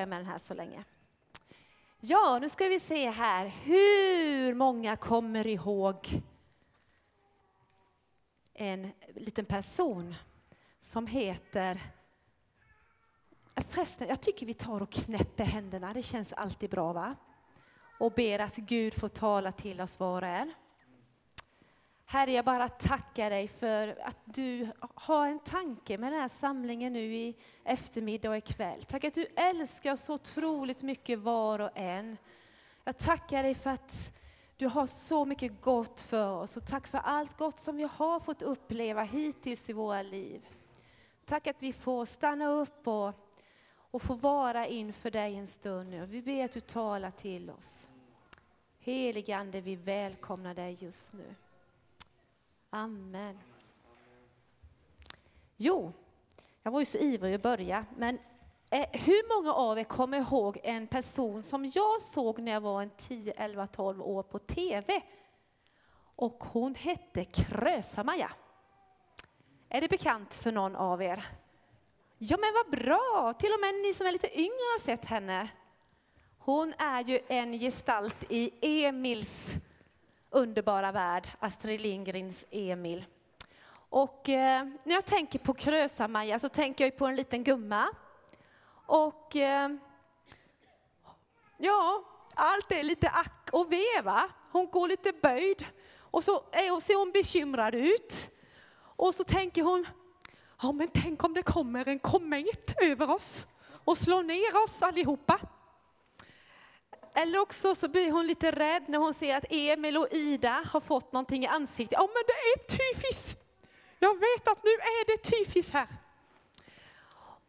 börja med den här så länge. Ja, nu ska vi se här. Hur många kommer ihåg en liten person som heter... Förresten, jag tycker vi tar och knäpper händerna. Det känns alltid bra, va? Och ber att Gud får tala till oss var och en. Herre, jag bara tackar dig för att du har en tanke med den här samlingen nu i eftermiddag och ikväll. Tack att du älskar så otroligt mycket var och en. Jag tackar dig för att du har så mycket gott för oss och tack för allt gott som vi har fått uppleva hittills i våra liv. Tack att vi får stanna upp och, och få vara inför dig en stund nu. Vi ber att du talar till oss. Helige Ande, vi välkomnar dig just nu. Amen. Jo, jag var ju så ivrig att börja, men eh, hur många av er kommer ihåg en person som jag såg när jag var en 10, 11, 12 år på TV? Och hon hette Krösa-Maja. Är det bekant för någon av er? Ja men vad bra, till och med ni som är lite yngre har sett henne. Hon är ju en gestalt i Emils underbara värld, Astrid Lindgrens Emil. Och eh, när jag tänker på Krösa-Maja så tänker jag på en liten gumma. Och eh, ja, allt är lite ack och ve Hon går lite böjd och så är hon, ser hon bekymrad ut. Och så tänker hon, ja men tänk om det kommer en komet över oss och slår ner oss allihopa. Eller också så blir hon lite rädd när hon ser att Emil och Ida har fått någonting i ansiktet. Ja, men det är tyfis! Jag vet att nu är det tyfis här.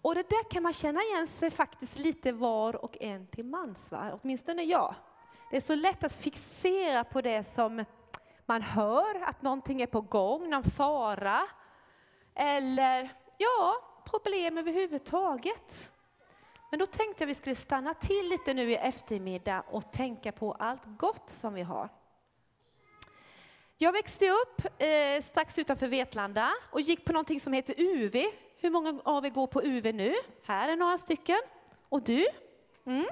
Och det där kan man känna igen sig faktiskt lite var och en till mans, va? åtminstone jag. Det är så lätt att fixera på det som man hör, att någonting är på gång, någon fara. Eller ja, problem överhuvudtaget. Men då tänkte jag vi skulle stanna till lite nu i eftermiddag och tänka på allt gott som vi har. Jag växte upp eh, strax utanför Vetlanda och gick på någonting som heter UV. Hur många av er går på UV nu? Här är några stycken. Och du? Mm.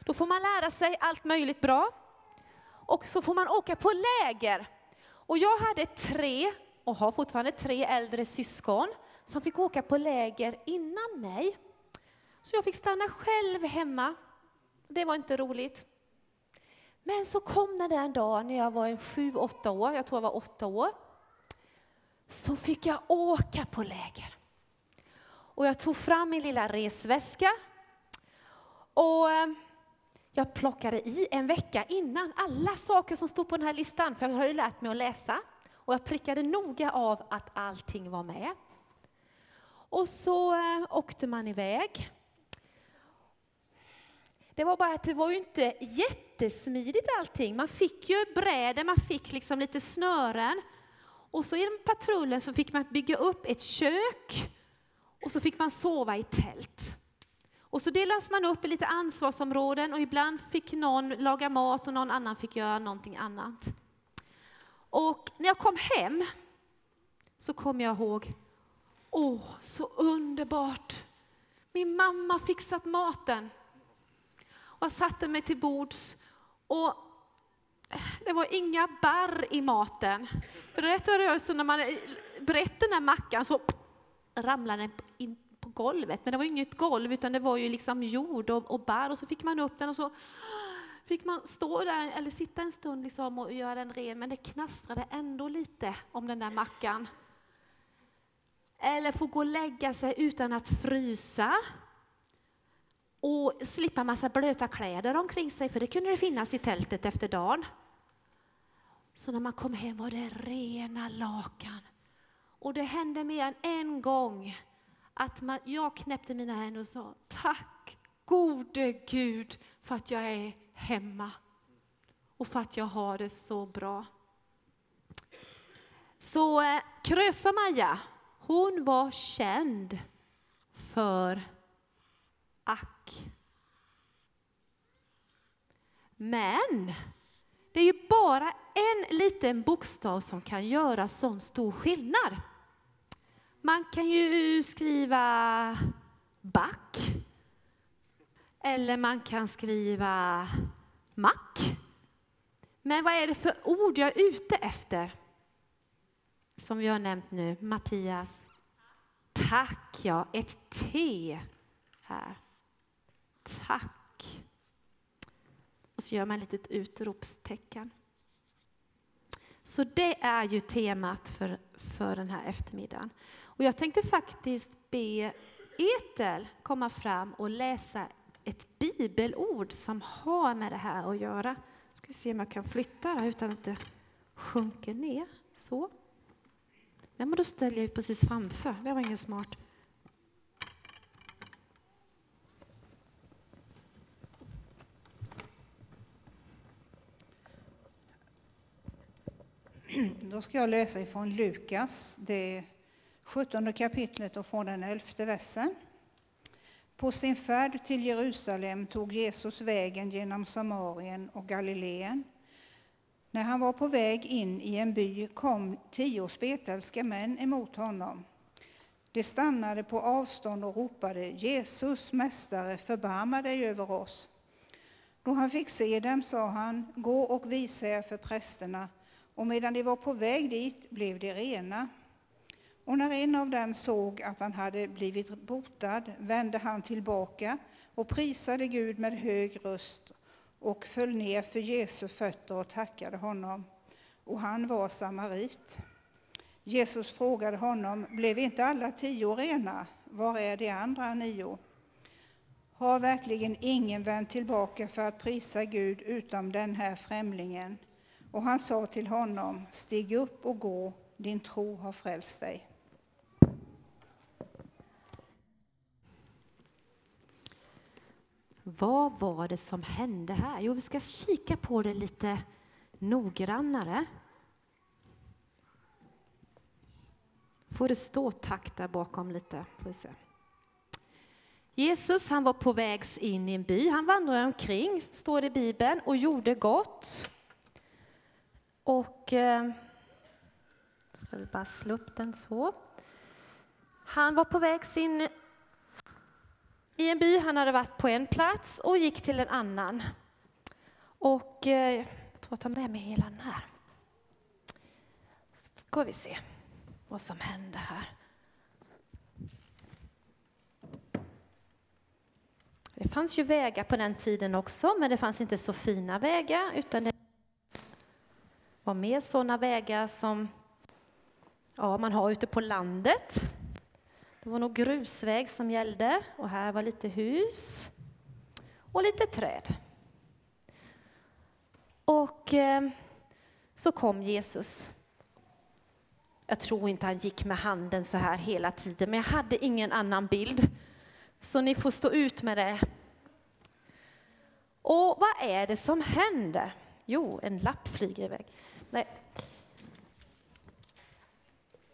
Då får man lära sig allt möjligt bra. Och så får man åka på läger. Och jag hade tre, och har fortfarande tre äldre syskon, som fick åka på läger innan mig. Så jag fick stanna själv hemma. Det var inte roligt. Men så kom den där dagen när jag var en sju, åtta år, jag tror jag var åtta år. Så fick jag åka på läger. Och jag tog fram min lilla resväska. Och eh, jag plockade i en vecka innan alla saker som stod på den här listan, för jag hade lärt mig att läsa. Och jag prickade noga av att allting var med. Och så eh, åkte man iväg. Det var bara att det var ju inte jättesmidigt allting. Man fick ju bräder, man fick liksom lite snören. Och så i patrullen så fick man bygga upp ett kök och så fick man sova i tält. Och så delades man upp i lite ansvarsområden och ibland fick någon laga mat och någon annan fick göra någonting annat. Och när jag kom hem så kom jag ihåg, åh, så underbart! Min mamma fixat maten. Och jag satte mig till bords och eh, det var inga barr i maten. För det var så när man brett den här mackan så ramlade den in på golvet. Men det var inget golv utan det var ju liksom jord och, och barr och så fick man upp den och så fick man stå där eller sitta en stund liksom och göra den ren men det knastrade ändå lite om den där mackan. Eller få gå och lägga sig utan att frysa och slippa massa blöta kläder omkring sig, för det kunde det finnas i tältet efter dagen. Så när man kom hem var det rena lakan. Och det hände mer än en gång att man, jag knäppte mina händer och sa tack gode Gud för att jag är hemma och för att jag har det så bra. Så eh, Krösa-Maja, hon var känd för ack. Men det är ju bara en liten bokstav som kan göra sån stor skillnad. Man kan ju skriva back. eller man kan skriva mack. Men vad är det för ord jag är ute efter? Som vi har nämnt nu, Mattias. Tack, ja. Ett T här. Tack. Och så gör man ett litet utropstecken. Så det är ju temat för, för den här eftermiddagen. Och jag tänkte faktiskt be Etel komma fram och läsa ett bibelord som har med det här att göra. Ska vi se om jag kan flytta det utan att det sjunker ner. Så. Nej, men då ställer jag precis framför. Det var inget smart. Då ska jag läsa ifrån Lukas, det 17 kapitlet och från den elfte versen. På sin färd till Jerusalem tog Jesus vägen genom Samarien och Galileen. När han var på väg in i en by kom tio spetälska män emot honom. De stannade på avstånd och ropade Jesus, Mästare, förbarma dig över oss. Då han fick se dem sa han, gå och visa er för prästerna och medan de var på väg dit blev de rena. Och när en av dem såg att han hade blivit botad vände han tillbaka och prisade Gud med hög röst och föll ner för Jesu fötter och tackade honom. Och han var samarit. Jesus frågade honom, blev inte alla tio rena? Var är de andra nio? Har verkligen ingen vänt tillbaka för att prisa Gud utom den här främlingen? Och han sa till honom, stig upp och gå, din tro har frälst dig. Vad var det som hände här? Jo, vi ska kika på det lite noggrannare. Får det stå tack där bakom lite? Får se. Jesus han var på väg in i en by. Han vandrade omkring, står det i Bibeln, och gjorde gott. Och... Eh, ska vi bara slå upp den så. Han var på väg sin i en by. Han hade varit på en plats och gick till en annan. Och eh, jag tror jag tar med mig hela den här. Ska vi se vad som hände här. Det fanns ju vägar på den tiden också, men det fanns inte så fina vägar, utan det var mer sådana vägar som ja, man har ute på landet. Det var nog grusväg som gällde och här var lite hus och lite träd. Och eh, så kom Jesus. Jag tror inte han gick med handen så här hela tiden, men jag hade ingen annan bild. Så ni får stå ut med det. Och vad är det som händer? Jo, en lapp flyger iväg. Nej.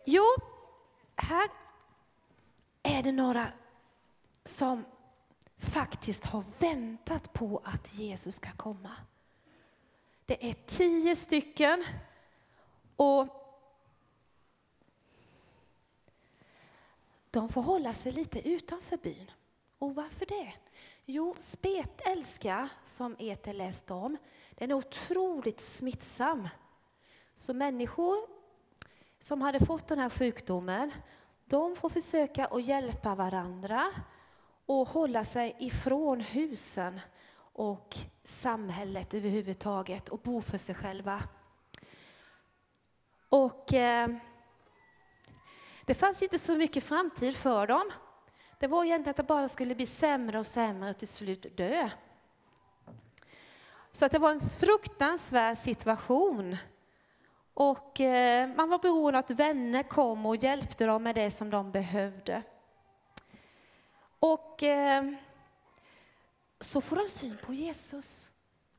Jo, här är det några som faktiskt har väntat på att Jesus ska komma. Det är tio stycken och de får hålla sig lite utanför byn. Och varför det? Jo, spetälska, som Ete läste om, den är otroligt smittsam. Så människor som hade fått den här sjukdomen, de får försöka att hjälpa varandra och hålla sig ifrån husen och samhället överhuvudtaget och bo för sig själva. Och eh, det fanns inte så mycket framtid för dem. Det var egentligen att det bara skulle bli sämre och sämre och till slut dö. Så att det var en fruktansvärd situation och eh, man var beroende av att vänner kom och hjälpte dem med det som de behövde. Och eh, så får de syn på Jesus.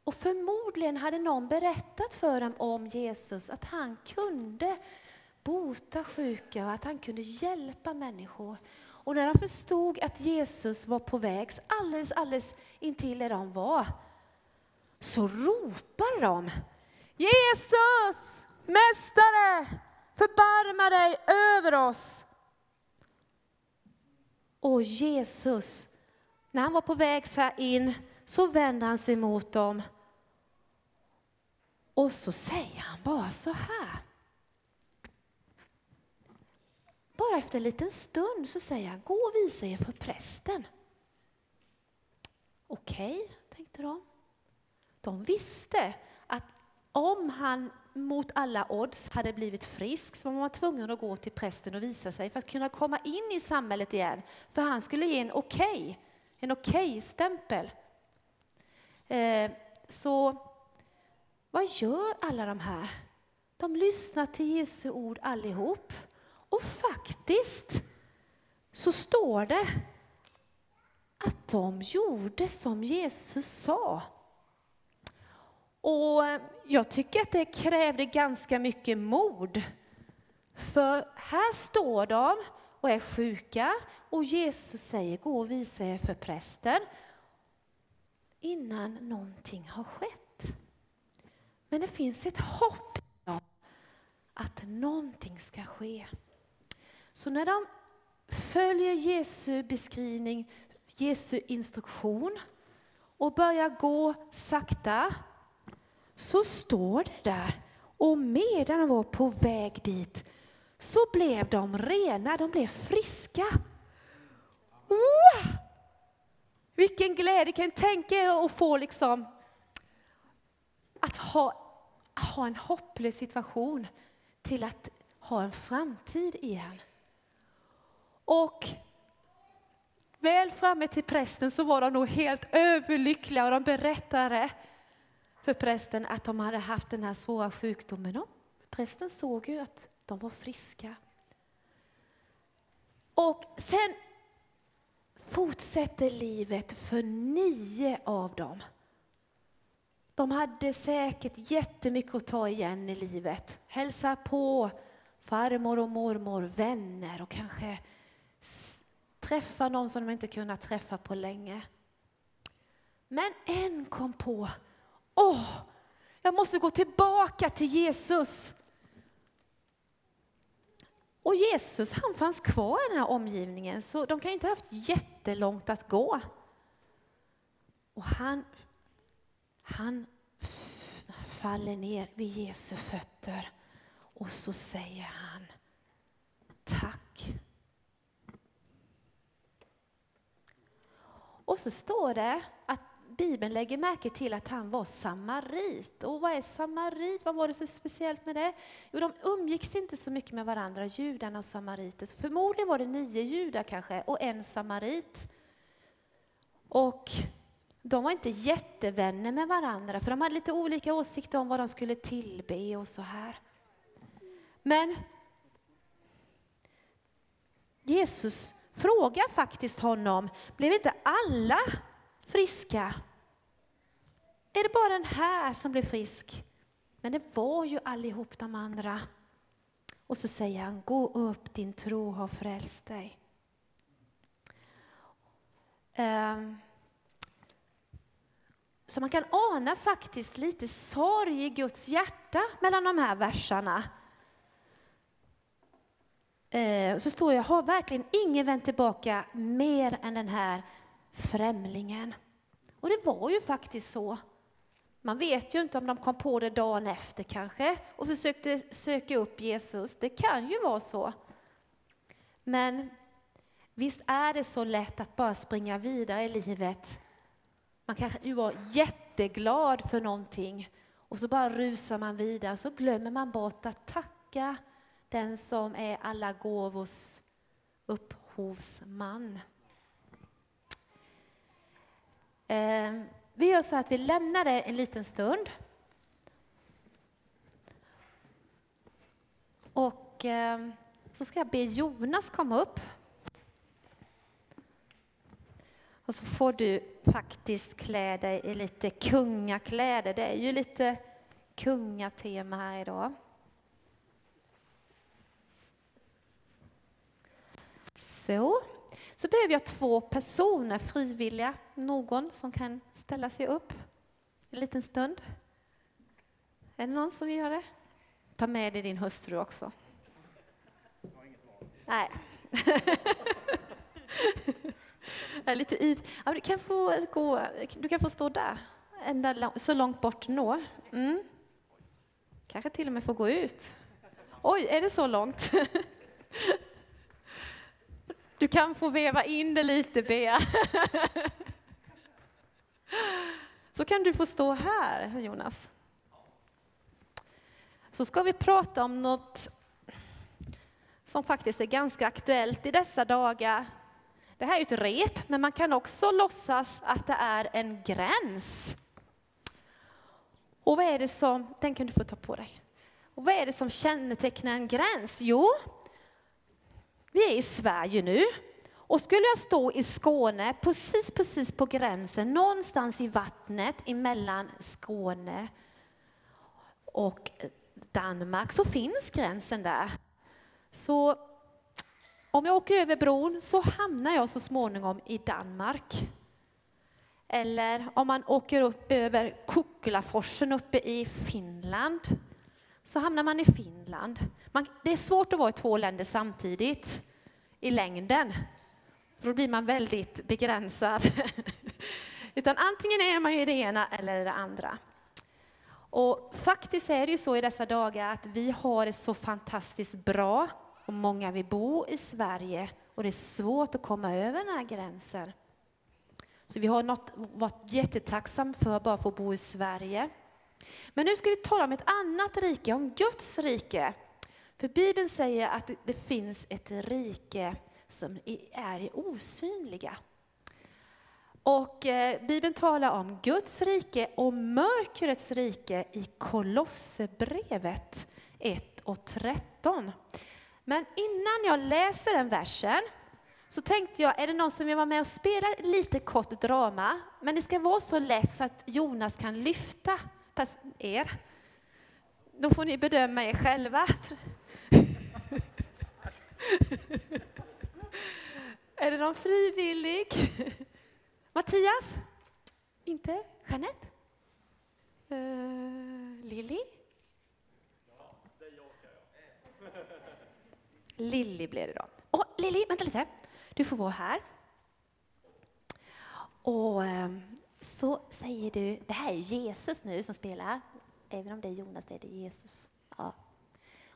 Och förmodligen hade någon berättat för dem om Jesus, att han kunde bota sjuka och att han kunde hjälpa människor. Och när de förstod att Jesus var på väg alldeles, alldeles intill där de var, så ropade de Jesus! Mästare, förbarma dig över oss. Och Jesus, när han var på väg så här in så vände han sig mot dem och så säger han bara så här. Bara efter en liten stund så säger han, gå och visa er för prästen. Okej, okay, tänkte de. De visste att om han mot alla odds hade blivit frisk så var man tvungen att gå till prästen och visa sig för att kunna komma in i samhället igen. För han skulle ge en okej, okay, en okej-stämpel. Okay eh, så vad gör alla de här? De lyssnar till Jesu ord allihop. Och faktiskt så står det att de gjorde som Jesus sa. Och jag tycker att det krävde ganska mycket mod. För här står de och är sjuka och Jesus säger gå och visa er för prästen innan någonting har skett. Men det finns ett hopp om att någonting ska ske. Så när de följer Jesu beskrivning, Jesu instruktion och börjar gå sakta så står det där och medan de var på väg dit så blev de rena, de blev friska. Wow! Vilken glädje! Kan tänka er att få liksom att ha, ha en hopplös situation till att ha en framtid igen. Och väl framme till prästen så var de nog helt överlyckliga och de berättade för prästen att de hade haft den här svåra sjukdomen. Och prästen såg ju att de var friska. Och sen fortsätter livet för nio av dem. De hade säkert jättemycket att ta igen i livet. Hälsa på farmor och mormor, vänner och kanske träffa någon som de inte kunnat träffa på länge. Men en kom på, åh, jag måste gå tillbaka till Jesus. Och Jesus han fanns kvar i den här omgivningen så de kan inte ha haft jättelångt att gå. Och han, han faller ner vid Jesu fötter och så säger han tack. Och så står det Bibeln lägger märke till att han var samarit. Och vad är samarit? Vad var det för speciellt med det? Jo, de umgicks inte så mycket med varandra, judarna och samariter. Så förmodligen var det nio judar kanske och en samarit. Och de var inte jättevänner med varandra, för de hade lite olika åsikter om vad de skulle tillbe och så här. Men Jesus frågar faktiskt honom, blev inte alla friska? Är det bara den här som blev frisk? Men det var ju allihop de andra. Och så säger han, gå upp, din tro har frälst dig. Ehm, så man kan ana faktiskt lite sorg i Guds hjärta mellan de här verserna. Ehm, så står jag, har verkligen ingen vänt tillbaka mer än den här främlingen. Och det var ju faktiskt så. Man vet ju inte om de kom på det dagen efter kanske och försökte söka upp Jesus. Det kan ju vara så. Men visst är det så lätt att bara springa vidare i livet man kanske ju var jätteglad för någonting och så bara rusar man vidare så glömmer man bort att tacka den som är alla gåvors upphovsman. Eh, vi gör så att vi lämnar det en liten stund. Och eh, så ska jag be Jonas komma upp. Och så får du faktiskt klä dig i lite kungakläder. Det är ju lite kungatema här idag. Så. Så behöver jag två personer, frivilliga, någon som kan ställa sig upp en liten stund. Är det någon som vill göra det? Ta med dig din hustru också. Nej. Jag är lite i. Ja, du, kan få gå, du kan få stå där, ända så långt bort du når. Mm. Kanske till och med få gå ut. Oj, är det så långt? Du kan få veva in det lite, Bea. Så kan du få stå här, Jonas. Så ska vi prata om något som faktiskt är ganska aktuellt i dessa dagar. Det här är ett rep, men man kan också låtsas att det är en gräns. Och vad är det som, den kan du få ta på dig. Och vad är det som kännetecknar en gräns? Jo, vi är i Sverige nu. Och skulle jag stå i Skåne, precis, precis på gränsen, någonstans i vattnet emellan Skåne och Danmark, så finns gränsen där. Så om jag åker över bron så hamnar jag så småningom i Danmark. Eller om man åker upp över Kukkolaforsen uppe i Finland, så hamnar man i Finland. Man, det är svårt att vara i två länder samtidigt i längden. För då blir man väldigt begränsad. Utan antingen är man ju det ena eller det andra. Och faktiskt är det ju så i dessa dagar att vi har det så fantastiskt bra och många vill bo i Sverige och det är svårt att komma över den här gränsen. Så vi har något, varit jättetacksam för att bara få bo i Sverige. Men nu ska vi tala om ett annat rike, om Guds rike. För Bibeln säger att det finns ett rike som är osynliga. Och eh, Bibeln talar om Guds rike och mörkrets rike i Kolosserbrevet 1 och 13. Men innan jag läser den versen så tänkte jag, är det någon som vill vara med och spela lite kort drama? Men det ska vara så lätt så att Jonas kan lyfta er. Då får ni bedöma er själva. Är det någon frivillig? Mattias? Inte? Jeanette? Uh, Lilly? Lilly blir det då. Oh, Lilly, vänta lite. Du får vara här. Och ehm, så säger du, det här är Jesus nu som spelar. Även om det är Jonas, det är det Jesus. Ja.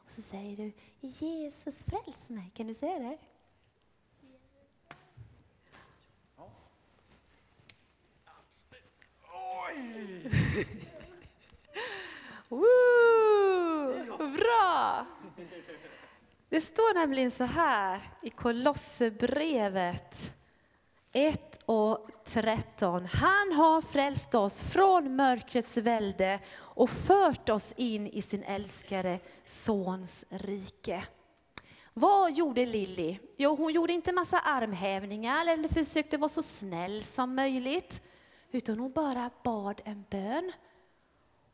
Och så säger du, Jesus fräls mig. Kan du säga det? Woo! Bra! Det står nämligen så här i Kolosserbrevet 1 och 13. Han har frälst oss från mörkrets välde och fört oss in i sin älskade Sons rike. Vad gjorde Lilly? Jo, hon gjorde inte massa armhävningar eller försökte vara så snäll som möjligt, utan hon bara bad en bön.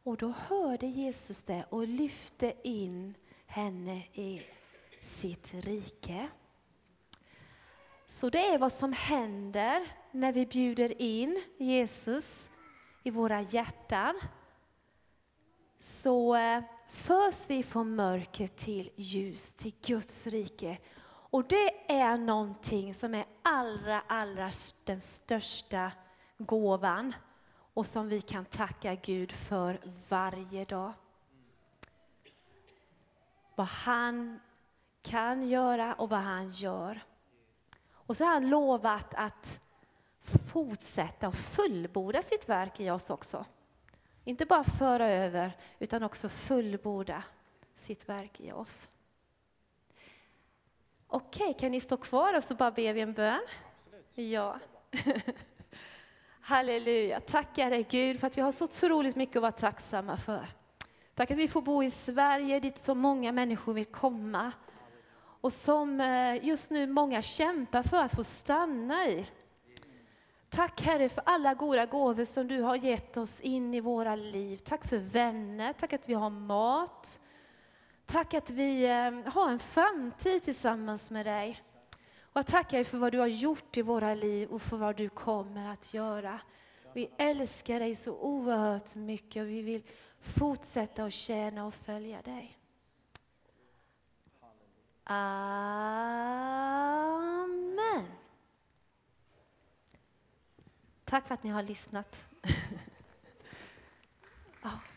Och då hörde Jesus det och lyfte in henne i sitt rike. Så det är vad som händer när vi bjuder in Jesus i våra hjärtan. Så eh, förs vi från mörker till ljus, till Guds rike. Och det är någonting som är allra, allra den största gåvan och som vi kan tacka Gud för varje dag. Vad han kan göra och vad han gör. Och så har han lovat att fortsätta och fullborda sitt verk i oss också. Inte bara föra över, utan också fullborda sitt verk i oss. Okej, kan ni stå kvar och så bara ber vi en bön? Ja. Halleluja. Tackar dig Gud för att vi har så otroligt mycket att vara tacksamma för. Tack att vi får bo i Sverige dit så många människor vill komma. Och som eh, just nu många kämpar för att få stanna i. Tack Herre för alla goda gåvor som du har gett oss in i våra liv. Tack för vänner, tack att vi har mat. Tack att vi eh, har en framtid tillsammans med dig. Och jag tackar dig för vad du har gjort i våra liv och för vad du kommer att göra. Vi älskar dig så oerhört mycket och vi vill fortsätta att tjäna och följa dig. Amen. Tack för att ni har lyssnat. oh.